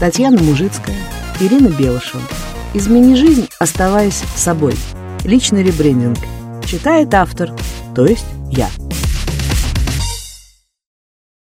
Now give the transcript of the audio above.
Татьяна Мужицкая, Ирина Белышева. «Измени жизнь, оставаясь собой». Личный ребрендинг. Читает автор, то есть я.